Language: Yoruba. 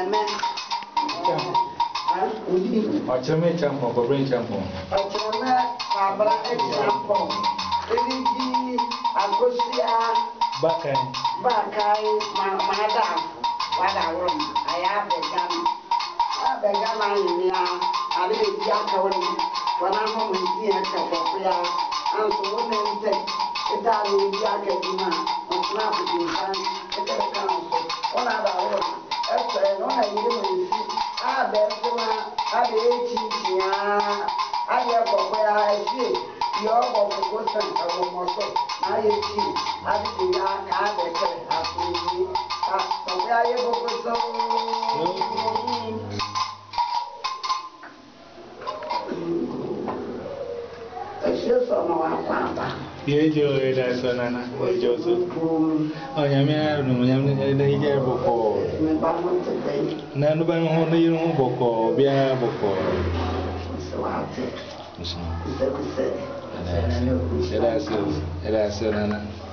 mmemme. Ọ̀kyẹ́mẹ́ ẹ̀kyẹ́ mpọ̀ nkọ̀bẹ́rẹ́ ẹ̀kyẹ́ mpọ̀. Ọ̀kyẹ́mẹ́ àbúrá ẹ̀kyẹ́ mpọ̀. Ebi di agosia. Bákan. Bákan máa máa dà wá dà wọ́n mu. Àyà abẹ̀gá mi. Abẹ̀gá máa yìn wọn mu. ìdí yẹn kà kọ̀ọ̀kọ̀ ya. Ànso wọn nà ń tẹ̀. Ìta àbí ebi aka ayiri mu nsu abɛsoma abɛɛkyikyi aa ayɛ kɔkɔ ya ahwie yɛ ɔbɔ koko sɛn ɛwɔmɔ so ayɛ kyi adi ya ka abɛsɛ asomdwe ka kɔkɔ ya yɛ koko sɛn. Yejo ila sana na yejo so. Oh, nyamia, nyamia, nyamia, na no ban ho na yin ho boko bia boko so out it so it